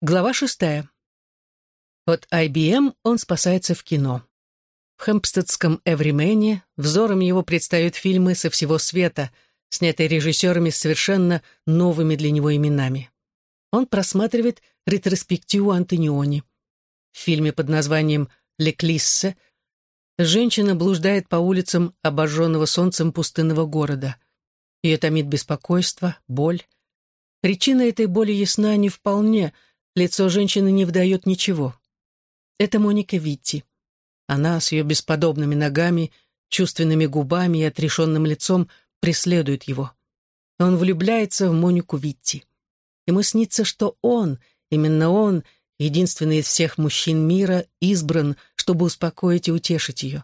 Глава шестая. От IBM он спасается в кино. В хэмпстедском «Эвримене» взором его предстают фильмы со всего света, снятые режиссерами с совершенно новыми для него именами. Он просматривает ретроспективу Антониони. В фильме под названием «Леклиссе» женщина блуждает по улицам обожженного солнцем пустынного города. Ее томит беспокойство, боль. Причина этой боли ясна не вполне — Лицо женщины не выдает ничего. Это Моника Витти. Она с ее бесподобными ногами, чувственными губами и отрешенным лицом преследует его. Он влюбляется в Монику Витти. Ему снится, что он, именно он, единственный из всех мужчин мира, избран, чтобы успокоить и утешить ее.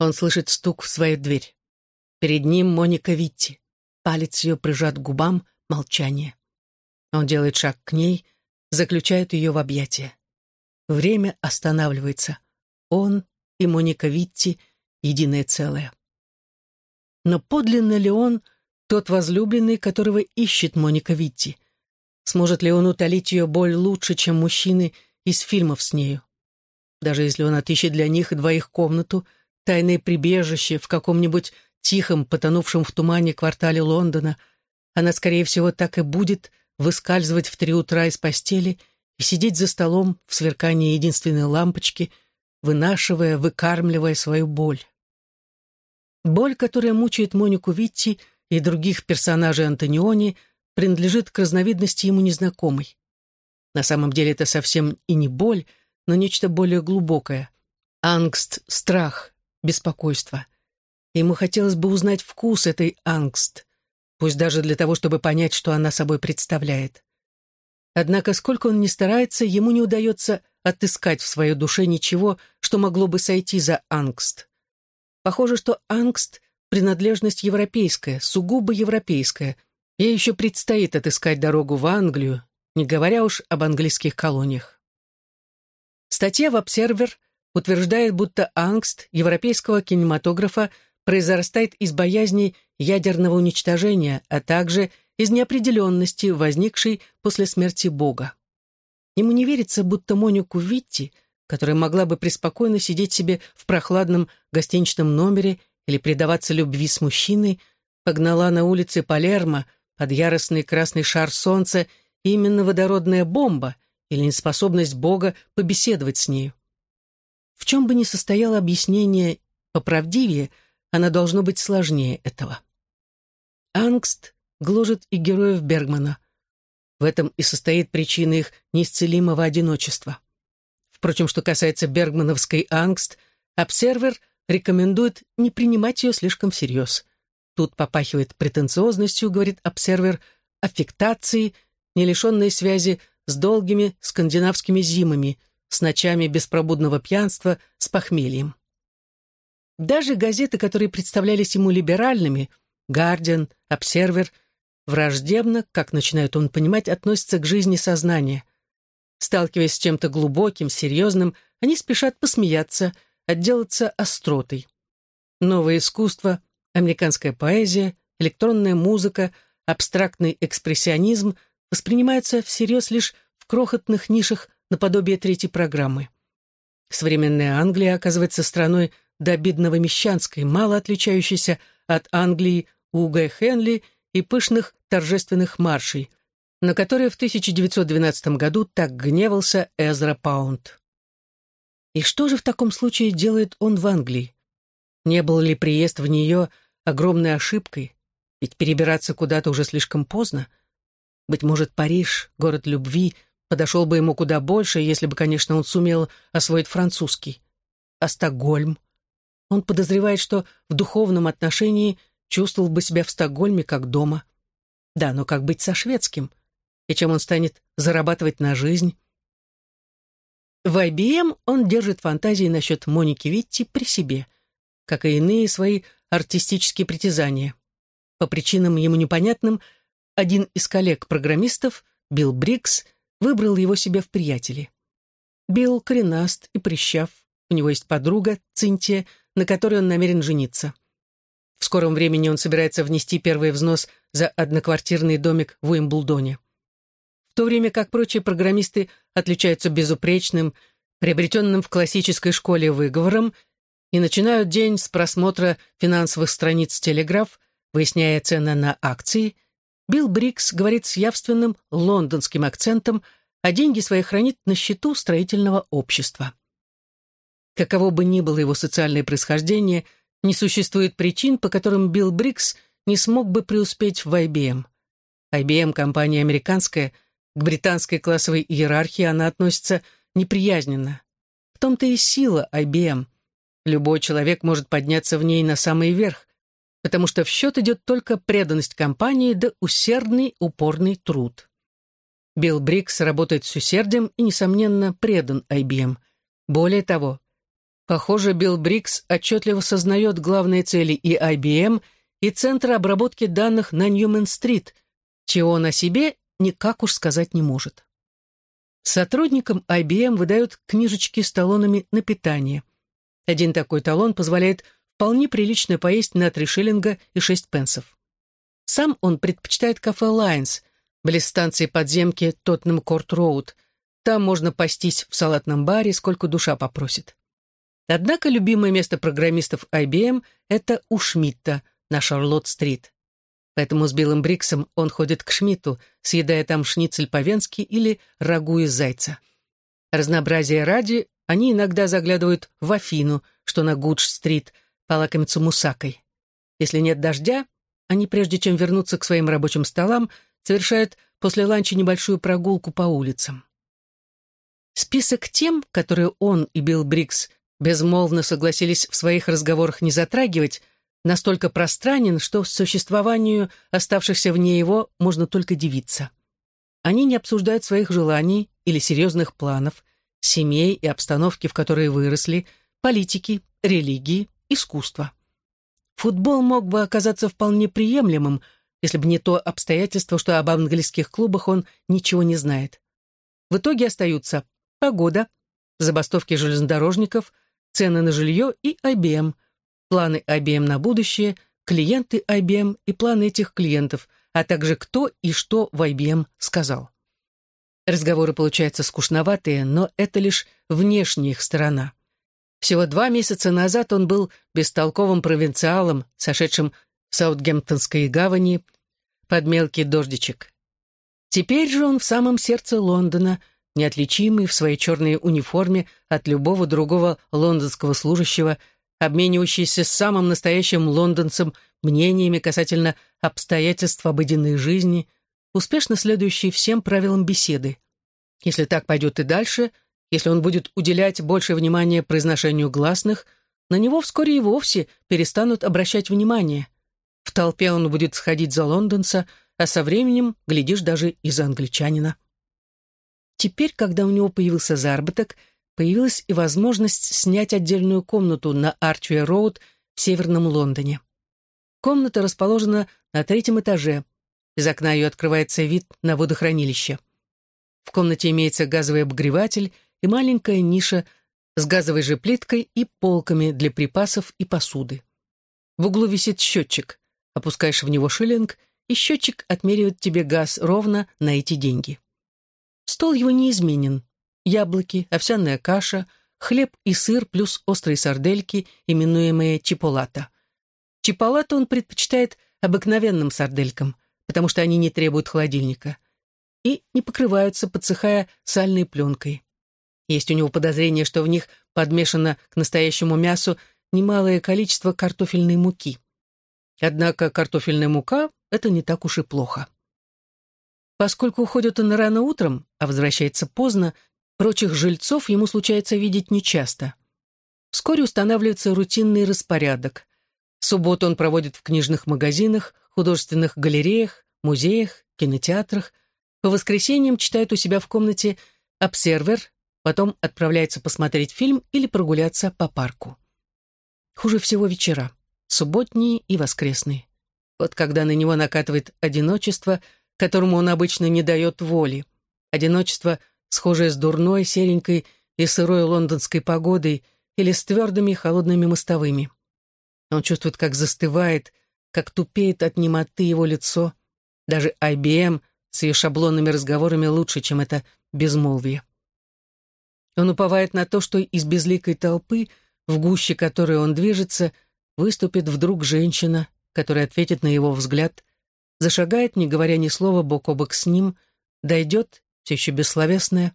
Он слышит стук в свою дверь. Перед ним Моника Витти. Палец ее прижат к губам, молчание. Он делает шаг к ней — заключают ее в объятия. Время останавливается. Он и Моника Витти — единое целое. Но подлинно ли он тот возлюбленный, которого ищет Моника Витти? Сможет ли он утолить ее боль лучше, чем мужчины из фильмов с нею? Даже если он отыщет для них двоих комнату, тайное прибежище в каком-нибудь тихом, потонувшем в тумане квартале Лондона, она, скорее всего, так и будет выскальзывать в три утра из постели и сидеть за столом в сверкании единственной лампочки, вынашивая, выкармливая свою боль. Боль, которая мучает Монику Витти и других персонажей Антониони, принадлежит к разновидности ему незнакомой. На самом деле это совсем и не боль, но нечто более глубокое. Angst, страх, беспокойство. Ему хотелось бы узнать вкус этой Angst, пусть даже для того, чтобы понять, что она собой представляет. Однако, сколько он ни старается, ему не удается отыскать в своей душе ничего, что могло бы сойти за Angst. Похоже, что Angst — принадлежность европейская, сугубо европейская. Ей еще предстоит отыскать дорогу в Англию, не говоря уж об английских колониях. Статья в «Обсервер» утверждает, будто ангст европейского кинематографа произрастает из боязни ядерного уничтожения, а также из неопределенности, возникшей после смерти Бога. Ему не верится, будто Монику Витти, которая могла бы преспокойно сидеть себе в прохладном гостиничном номере или предаваться любви с мужчиной, погнала на улице Палермо под яростный красный шар солнца именно водородная бомба или неспособность Бога побеседовать с нею. В чем бы ни состояло объяснение поправдивее, оно должно быть сложнее этого. Ангст гложет и героев Бергмана. В этом и состоит причина их неисцелимого одиночества. Впрочем, что касается бергмановской ангст, обсервер рекомендует не принимать ее слишком всерьез. Тут попахивает претенциозностью, говорит обсервер, аффектацией, не лишенной связи с долгими скандинавскими зимами, с ночами беспробудного пьянства, с похмельем. Даже газеты, которые представлялись ему либеральными, Гардиан, Обсервер, враждебно, как начинает он понимать, относятся к жизни сознания. Сталкиваясь с чем-то глубоким, серьезным, они спешат посмеяться, отделаться остротой. Новое искусство, американская поэзия, электронная музыка, абстрактный экспрессионизм воспринимаются всерьез лишь в крохотных нишах наподобие третьей программы. Современная Англия оказывается страной до обидного мещанской, мало отличающейся от Англии Уга Хенли и пышных торжественных маршей, на которые в 1912 году так гневался Эзра Паунд. И что же в таком случае делает он в Англии? Не был ли приезд в нее огромной ошибкой? Ведь перебираться куда-то уже слишком поздно. Быть может, Париж, город любви, подошел бы ему куда больше, если бы, конечно, он сумел освоить французский. А Стокгольм? Он подозревает, что в духовном отношении чувствовал бы себя в Стокгольме как дома. Да, но как быть со шведским? И чем он станет зарабатывать на жизнь? В IBM он держит фантазии насчет Моники Витти при себе, как и иные свои артистические притязания. По причинам ему непонятным, один из коллег-программистов, Билл Брикс, выбрал его себе в приятели. Билл коренаст и прищав, у него есть подруга, Цинтия, на которой он намерен жениться. В скором времени он собирается внести первый взнос за одноквартирный домик в Уимблдоне. В то время как прочие программисты отличаются безупречным, приобретенным в классической школе выговором и начинают день с просмотра финансовых страниц «Телеграф», выясняя цены на акции, Билл Брикс говорит с явственным лондонским акцентом, а деньги свои хранит на счету строительного общества. Каково бы ни было его социальное происхождение, не существует причин, по которым Билл Брикс не смог бы преуспеть в IBM. IBM – компания американская, к британской классовой иерархии она относится неприязненно. В том-то и сила IBM. Любой человек может подняться в ней на самый верх, потому что в счет идет только преданность компании да усердный, упорный труд. Билл Брикс работает с усердием и, несомненно, предан IBM. Более того, похоже, Билл Брикс отчетливо сознает главные цели и IBM, и Центра обработки данных на Ньюмен-стрит, чего он о себе никак уж сказать не может. Сотрудникам IBM выдают книжечки с талонами на питание. Один такой талон позволяет вполне прилично поесть на три шиллинга и шесть пенсов. Сам он предпочитает кафе «Лайнс», близ станции подземки Тоттенхэм Корт Роуд. Там можно пастись в салатном баре, сколько душа попросит. Однако любимое место программистов IBM — это у Шмидта на Шарлотт-стрит. Поэтому с Биллом Бриксом он ходит к Шмидту, съедая там шницель по-венски или рагу из зайца. Разнообразие ради, они иногда заглядывают в Афину, что на Гудж-стрит — полакомиться мусакой. Если нет дождя, они, прежде чем вернуться к своим рабочим столам, совершают после ланча небольшую прогулку по улицам. Список тем, которые он и Билл Брикс безмолвно согласились в своих разговорах не затрагивать, настолько пространен, что существованию оставшихся вне его можно только дивиться. Они не обсуждают своих желаний или серьезных планов, семей и обстановки, в которой выросли, политики, религии, искусство. Футбол мог бы оказаться вполне приемлемым, если бы не то обстоятельство, что об английских клубах он ничего не знает. В итоге остаются погода, забастовки железнодорожников, цены на жилье и IBM, планы IBM на будущее, клиенты IBM и планы этих клиентов, а также кто и что в IBM сказал. Разговоры получаются скучноватые, но это лишь внешняя их сторона. Всего два месяца назад он был бестолковым провинциалом, сошедшим в Саутгемптонской гавани под мелкий дождичек. Теперь же он в самом сердце Лондона, неотличимый в своей черной униформе от любого другого лондонского служащего, обменивающийся с самым настоящим лондонцем мнениями касательно обстоятельств обыденной жизни, успешно следующий всем правилам беседы. Если так пойдет и дальше — если он будет уделять больше внимания произношению гласных, на него вскоре и вовсе перестанут обращать внимание. В толпе он будет сходить за лондонца, а со временем, глядишь, даже и за англичанина. Теперь, когда у него появился заработок, появилась и возможность снять отдельную комнату на Арчуэ-Роуд в Северном Лондоне. Комната расположена на третьем этаже. Из окна ее открывается вид на водохранилище. В комнате имеется газовый обогреватель — и маленькая ниша с газовой же плиткой и полками для припасов и посуды. В углу висит счетчик. Опускаешь в него шиллинг, и счетчик отмеривает тебе газ ровно на эти деньги. Стол его неизменен. Яблоки, овсяная каша, хлеб и сыр плюс острые сардельки, именуемые чиполата. Чиполата он предпочитает обыкновенным сарделькам, потому что они не требуют холодильника и не покрываются, подсыхая сальной пленкой. Есть у него подозрение, что в них подмешано к настоящему мясу немалое количество картофельной муки. Однако картофельная мука — это не так уж и плохо. Поскольку уходит он рано утром, а возвращается поздно, прочих жильцов ему случается видеть нечасто. Вскоре устанавливается рутинный распорядок. Субботу он проводит в книжных магазинах, художественных галереях, музеях, кинотеатрах. По воскресеньям читает у себя в комнате «Обсервер», потом отправляется посмотреть фильм или прогуляться по парку. Хуже всего вечера, субботние и воскресные. Вот когда на него накатывает одиночество, которому он обычно не дает воли. Одиночество, схожее с дурной, серенькой и сырой лондонской погодой или с твердыми холодными мостовыми. Он чувствует, как застывает, как тупеет от немоты его лицо. Даже IBM, с ее шаблонными разговорами лучше, чем это безмолвие. Он уповает на то, что из безликой толпы, в гуще которой он движется, выступит вдруг женщина, которая ответит на его взгляд, зашагает, не говоря ни слова, бок о бок с ним, дойдет, все еще бессловесная,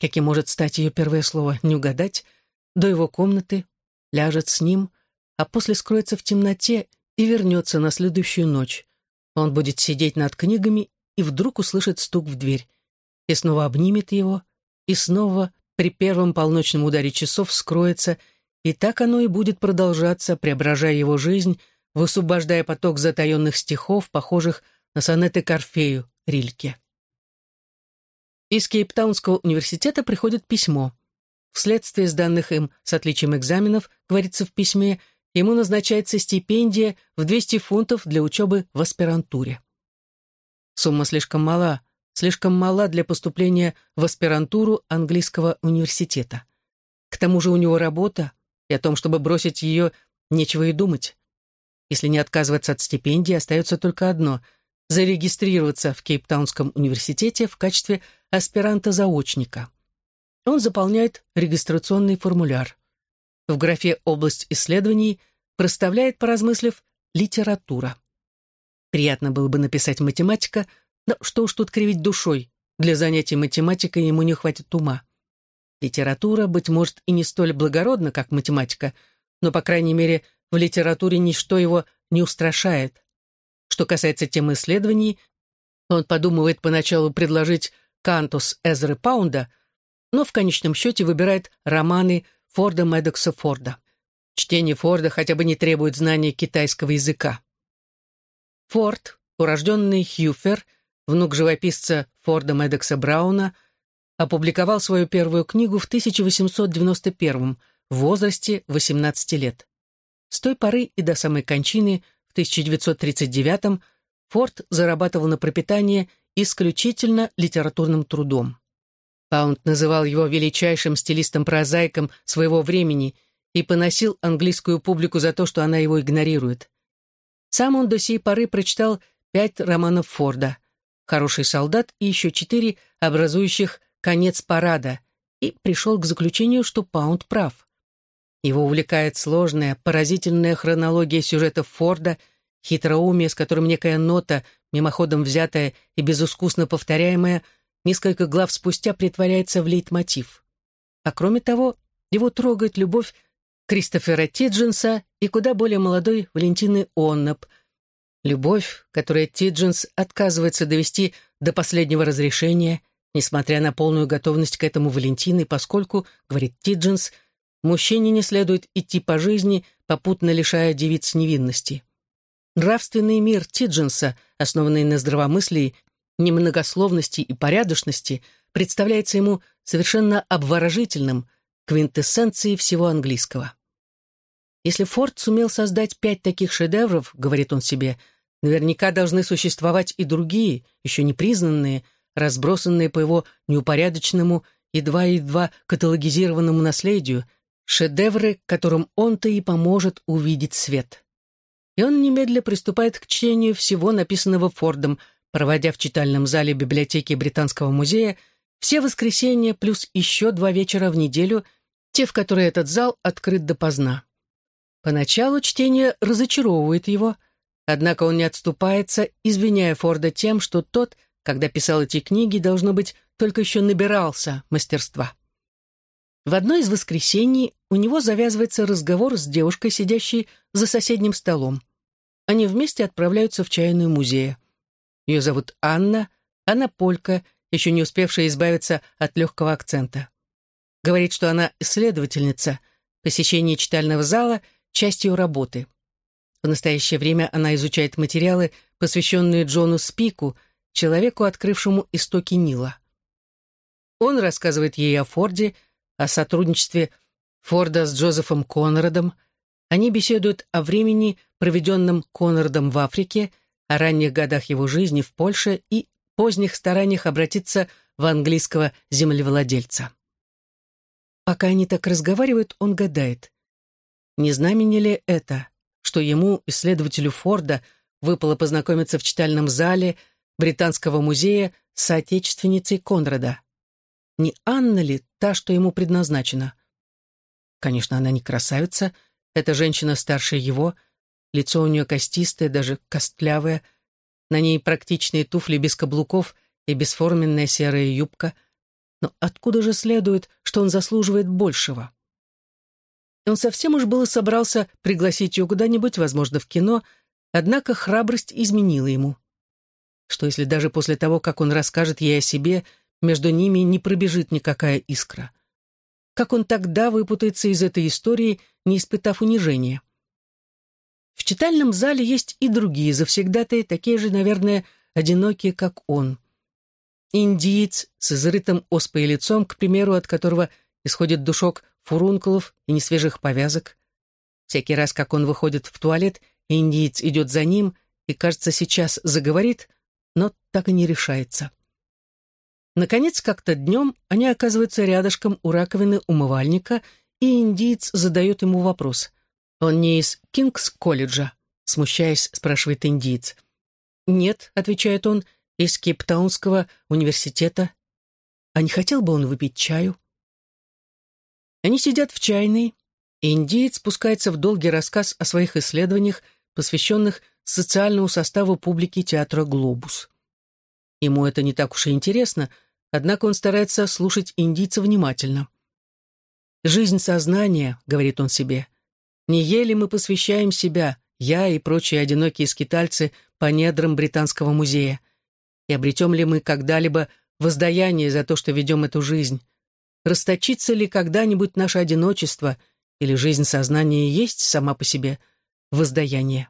каким может стать ее первое слово, не угадать, до его комнаты, ляжет с ним, а после скроется в темноте и вернется на следующую ночь. Он будет сидеть над книгами и вдруг услышит стук в дверь, и снова обнимет его, и снова при первом полночном ударе часов скроется, и так оно и будет продолжаться, преображая его жизнь, высвобождая поток затаенных стихов, похожих на сонеты Корфею Рильке. Из Кейптаунского университета приходит письмо. Вследствие сданных им с отличием экзаменов, говорится в письме, ему назначается стипендия в 200 фунтов для учебы в аспирантуре. Сумма слишком мала, слишком мала для поступления в аспирантуру английского университета. К тому же у него работа, и о том, чтобы бросить ее, нечего и думать. Если не отказываться от стипендии, остается только одно — зарегистрироваться в Кейптаунском университете в качестве аспиранта-заочника. Он заполняет регистрационный формуляр. В графе «Область исследований» проставляет, поразмыслив, «литература». Приятно было бы написать «математика», но что уж тут кривить душой, для занятий математикой ему не хватит ума. Литература, быть может, и не столь благородна, как математика, но, по крайней мере, в литературе ничто его не устрашает. Что касается темы исследований, он подумывает поначалу предложить «Кантос» Эзры Паунда, но в конечном счете выбирает романы Форда Медокса Форда. Чтение Форда хотя бы не требует знания китайского языка. Форд, урожденный Хьюфер, внук живописца Форда Медокса Брауна, опубликовал свою первую книгу в 1891 в возрасте 18 лет. С той поры и до самой кончины в 1939 Форд зарабатывал на пропитание исключительно литературным трудом. Паунд называл его величайшим стилистом-прозаиком своего времени и поносил английскую публику за то, что она его игнорирует. Сам он до сей поры прочитал пять романов Форда, «Хороший солдат» и еще четыре, образующих «Конец парада», и пришел к заключению, что Паунд прав. Его увлекает сложная, поразительная хронология сюжетов Форда, хитроумие, с которым некая нота, мимоходом взятая и безыскусно повторяемая, несколько глав спустя притворяется в лейтмотив. А кроме того, его трогает любовь Кристофера Тиджинса и куда более молодой Валентины Уонноп. Любовь, которую Тиджинс отказывается довести до последнего разрешения, несмотря на полную готовность к этому Валентины, поскольку, говорит Тиджинс, мужчине не следует идти по жизни, попутно лишая девиц невинности. Нравственный мир Тиджинса, основанный на здравомыслии, немногословности и порядочности, представляется ему совершенно обворожительным, квинтэссенцией всего английского. Если Форд сумел создать пять таких шедевров, говорит он себе, наверняка должны существовать и другие, еще не признанные, разбросанные по его неупорядоченному, едва-едва каталогизированному наследию – шедевры, которым он-то и поможет увидеть свет. И он немедля приступает к чтению всего написанного Фордом, проводя в читальном зале библиотеки Британского музея все воскресенья плюс еще два вечера в неделю, те, в которые этот зал открыт допоздна. Поначалу чтение разочаровывает его, однако он не отступается, извиняя Форда тем, что тот, когда писал эти книги, должно быть, только еще набирался мастерства. В одно из воскресений у него завязывается разговор с девушкой, сидящей за соседним столом. Они вместе отправляются в чайную музея. Ее зовут Анна, она полька, еще не успевшая избавиться от легкого акцента. Говорит, что она исследовательница, посещение читального зала — часть ее работы. В настоящее время она изучает материалы, посвященные Джону Спику, человеку, открывшему истоки Нила. Он рассказывает ей о Форде — о сотрудничестве Форда с Джозефом Конрадом. Они беседуют о времени, проведенном Конрадом в Африке, о ранних годах его жизни в Польше и поздних стараниях обратиться в английского землевладельца. Пока они так разговаривают, он гадает, не знамение ли это, что ему, исследователю Форда, выпало познакомиться в читальном зале, Британского музея с соотечественницей Конрада. Не Анна ли та, что ему предназначена? Конечно, она не красавица, эта женщина старше его, лицо у нее костистое, даже костлявое, на ней практичные туфли без каблуков и бесформенная серая юбка. Но откуда же следует, что он заслуживает большего? Он совсем уж было собрался пригласить ее куда-нибудь, возможно, в кино, однако храбрость изменила ему. Что если даже после того, как он расскажет ей о себе, между ними не пробежит никакая искра? Как он тогда выпутается из этой истории, не испытав унижения? В читальном зале есть и другие завсегдатые, такие же, наверное, одинокие, как он. Индиец с изрытым оспой лицом, к примеру, от которого исходит душок фурункулов и несвежих повязок. Всякий раз, как он выходит в туалет, индиец идет за ним и, кажется, сейчас заговорит, но так и не решается. Наконец, как-то днем они оказываются рядышком у раковины умывальника, и индиец задает ему вопрос. «Он не из Кингс-колледжа?» Смущаясь, спрашивает индиец. «Нет», — отвечает он, — «из Кейптаунского университета». «А не хотел бы он выпить чаю?» Они сидят в чайной, и индеец спускается в долгий рассказ о своих исследованиях, посвященных социальному составу публики театра «Глобус». Ему это не так уж и интересно, однако он старается слушать индийца внимательно. «Жизнь сознания», — говорит он себе, — «не еле мы посвящаем себя, я и прочие одинокие скитальцы по недрам Британского музея, и обретем ли мы когда-либо воздаяние за то, что ведем эту жизнь, Расточится ли когда-нибудь наше одиночество или жизнь сознания есть сама по себе воздаяние?